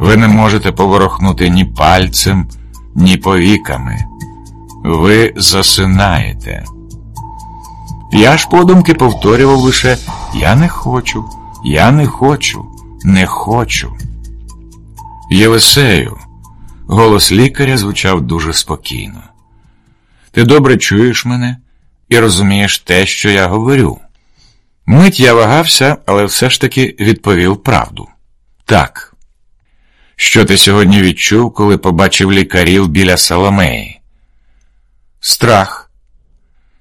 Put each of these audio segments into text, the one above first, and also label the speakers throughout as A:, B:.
A: Ви не можете поворохнути ні пальцем, ні повіками. Ви засинаєте. Я ж подумки повторював лише Я не хочу, я не хочу, не хочу. Єлисею, голос лікаря звучав дуже спокійно. Ти добре чуєш мене і розумієш те, що я говорю. Мить я вагався, але все ж таки відповів правду. Так. Що ти сьогодні відчув, коли побачив лікарів біля Соломеї? Страх.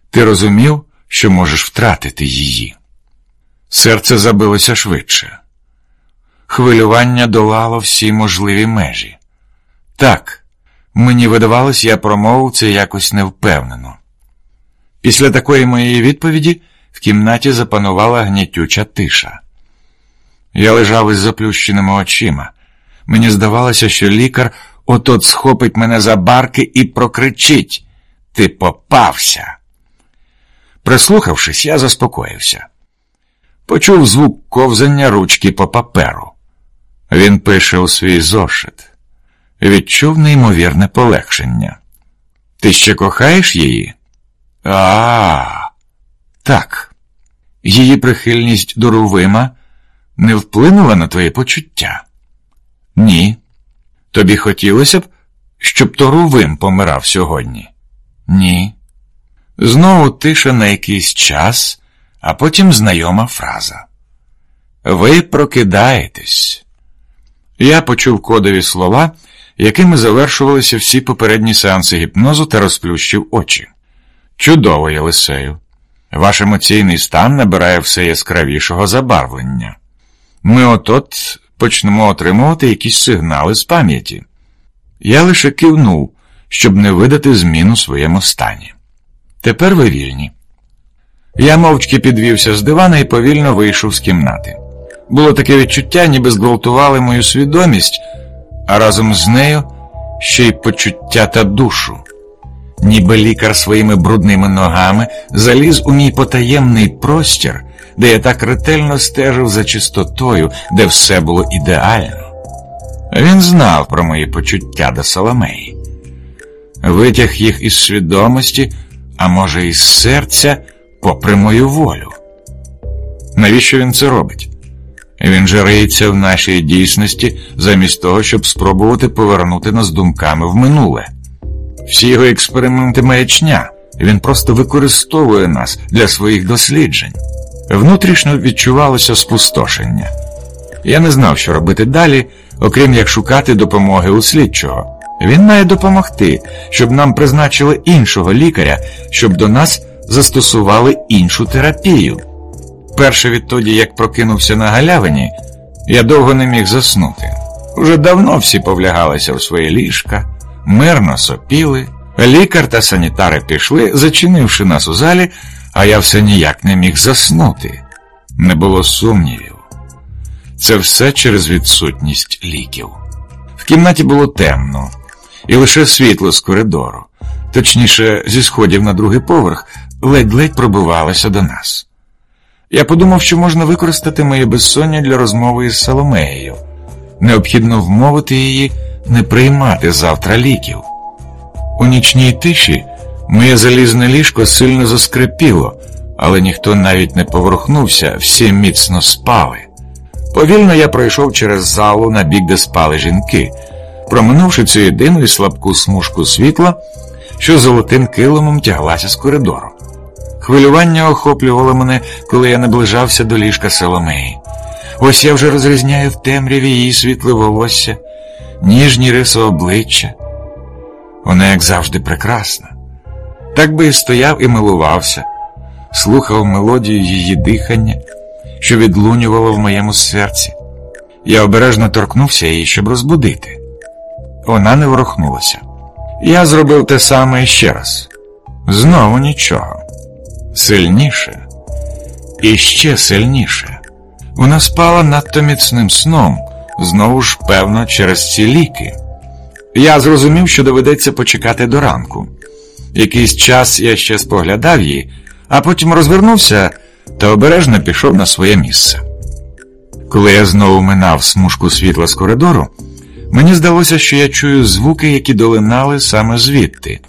A: Ти розумів, що можеш втратити її. Серце забилося швидше. Хвилювання долало всі можливі межі. Так, мені видавалось, я промовив це якось невпевнено. Після такої моєї відповіді в кімнаті запанувала гнітюча тиша. Я лежав із заплющеними очима. Мені здавалося, що лікар от-от схопить мене за барки і прокричить Ти попався. Прислухавшись, я заспокоївся. Почув звук ковзання ручки по паперу. Він пише у свій зошит. Відчув неймовірне полегшення. Ти ще кохаєш її? А, так. Її прихильність до Рувима не вплинула на твоє почуття? Ні. Тобі хотілося б, щоб то Рувим помирав сьогодні? Ні. Знову тиша на якийсь час, а потім знайома фраза. Ви прокидаєтесь. Я почув кодові слова, якими завершувалися всі попередні сеанси гіпнозу та розплющив очі. Чудово, Єлисею. Ваш емоційний стан набирає все яскравішого забарвлення. Ми от-от почнемо отримувати якісь сигнали з пам'яті. Я лише кивнув, щоб не видати зміну своєму стані. Тепер ви вільні. Я мовчки підвівся з дивана і повільно вийшов з кімнати. Було таке відчуття, ніби зґвалтували мою свідомість, а разом з нею ще й почуття та душу. Ніби лікар своїми брудними ногами заліз у мій потаємний простір, де я так ретельно стежив за чистотою, де все було ідеально. Він знав про мої почуття до Соломеї, витяг їх із свідомості, а може, із серця, попри мою волю. Навіщо він це робить? Він же риється в нашій дійсності замість того, щоб спробувати повернути нас думками в минуле. Всі його експерименти маячня, він просто використовує нас для своїх досліджень. Внутрішньо відчувалося спустошення. Я не знав, що робити далі, окрім як шукати допомоги у слідчого. Він має допомогти, щоб нам призначили іншого лікаря, щоб до нас застосували іншу терапію. Перше відтоді, як прокинувся на галявині, я довго не міг заснути. Уже давно всі повлягалися в свої ліжка, мирно сопіли. Лікар та санітари пішли, зачинивши нас у залі, а я все ніяк не міг заснути. Не було сумнівів. Це все через відсутність ліків. В кімнаті було темно, і лише світло з коридору, точніше, зі сходів на другий поверх, ледь-ледь пробивалося до нас. Я подумав, що можна використати моє безсоння для розмови із Соломеєю. Необхідно вмовити її не приймати завтра ліків. У нічній тиші моє залізне ліжко сильно заскрипіло, але ніхто навіть не поворухнувся, всі міцно спали. Повільно я пройшов через залу на бік, де спали жінки, проминувши цю єдину і слабку смужку світла, що золотим килимом тяглася з коридору. Хвилювання охоплювало мене, коли я наближався до ліжка Соломеї. Ось я вже розрізняю в темряві її світле волосся, ніжні риси обличчя. Вона, як завжди, прекрасна. Так би і стояв і милувався, слухав мелодію її дихання, що відлунювало в моєму серці. Я обережно торкнувся її, щоб розбудити. Вона не ворухнулася. Я зробив те саме ще раз. Знову нічого. Сильніше і ще сильніше. Вона спала надто міцним сном, знову ж, певно, через ці ліки. Я зрозумів, що доведеться почекати до ранку. Якийсь час я ще споглядав її, а потім розвернувся та обережно пішов на своє місце. Коли я знову минав смужку світла з коридору, Мені здалося, що я чую звуки, які долинали саме звідти.